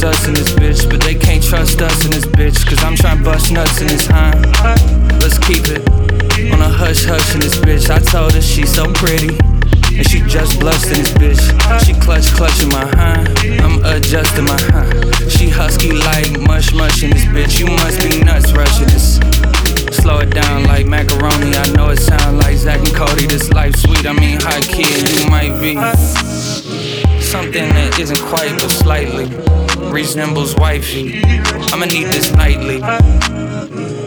just us in this bitch, but they can't trust us in this bitch. Cause I'm trying bust nuts in this, huh? Let's keep it on a hush hush in this bitch. I told her she's so pretty. And she just bluffs in this bitch. She clutch clutching my huh. I'm adjusting my huh. She husky like mush mush in this bitch. You must be nuts rushing this. Slow it down like macaroni. I know it sound like Zack and Cody. This life sweet. I mean high key, you might be something that isn't quite but slightly resembles wifey. I'ma need this nightly.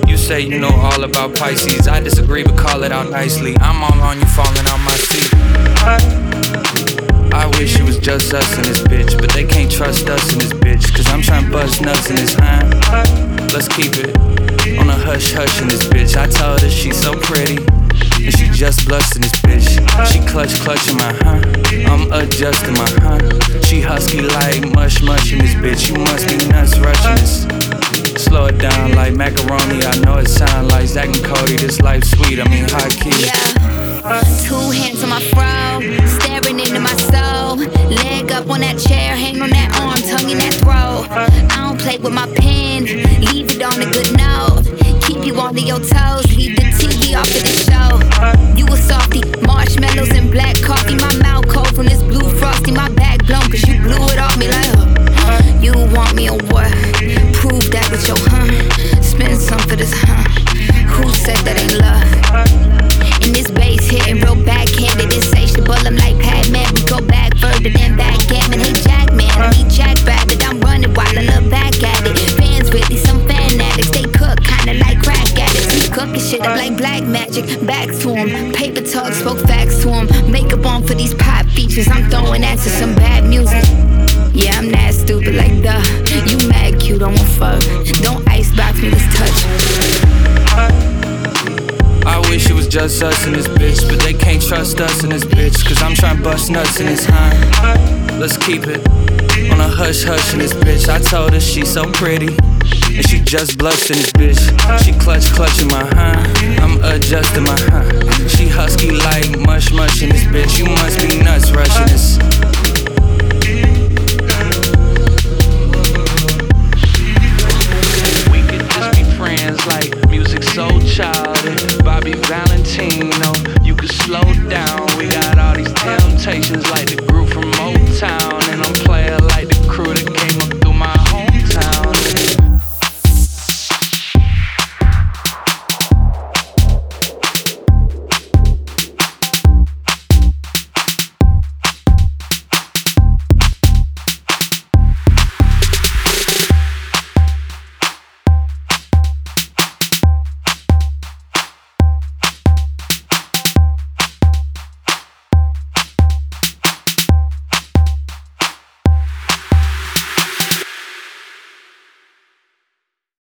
You say you know all about Pisces. I disagree, but call it out nicely. I'm all on you, falling out my seat. I wish it was just us in this bitch, but they can't trust us in this bitch. Cause I'm trying to bust nuts in this huh? Let's keep it on a hush hush in this bitch. I told her she's so pretty. And she just bluffs in this bitch. She clutch clutching my huh. I'm adjusting my huh. She husky like mush mush in this bitch. You must be nuts rushing this. Slow it down like macaroni. I know it sound like Zack and Cody. This life sweet. I mean high key. Yeah. Two hands on my fro, staring into my soul. Leg up on that chair, hand on that arm, tongue in that throat. I don't play with my pen, leave it on a good note. You on your toes, leave the TV off of the show. You a softy, marshmallows and black coffee. My mouth cold from this blue frosty. My back blown, cause you blew it off me like, huh. You want me or what? Prove that with your huh. Spend some for this huh. Who said that ain't love? And this bass Back to 'em. Paper talk, spoke facts to 'em. Makeup on for these pop features. I'm throwing that to some bad music. Yeah, I'm that stupid like duh. You mad cute, don't want fuck. Don't icebox me, let's touch. I wish it was just us in this bitch, but they can't trust us in this bitch. Cause I'm trying to bust nuts in this huh. Let's keep it on a hush hush in this bitch. I told her she's so pretty. And she just bluffs in this bitch. She clutch clutching my huh. I'm adjusting my huh. She husky like mush mush in this bitch. You must be nuts rushing this. We could just be friends like Musiq Soulchild and Bobby Valentino. You could slow down. We got all these temptations like